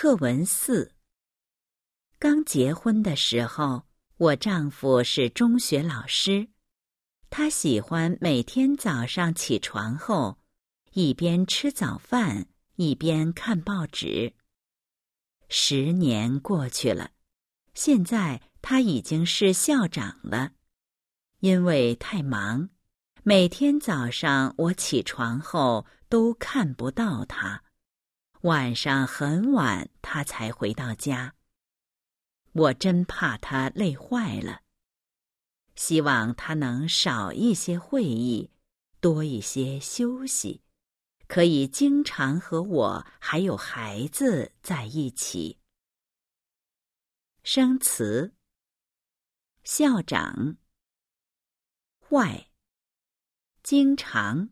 课文四。刚结婚的时候，我丈夫是中学老师，他喜欢每天早上起床后，一边吃早饭一边看报纸。十年过去了，现在他已经是校长了。因为太忙，每天早上我起床后都看不到他。晚上很晚，他才回到家。我真怕他累坏了。希望他能少一些会议，多一些休息，可以经常和我还有孩子在一起。生词：校长，坏，经常。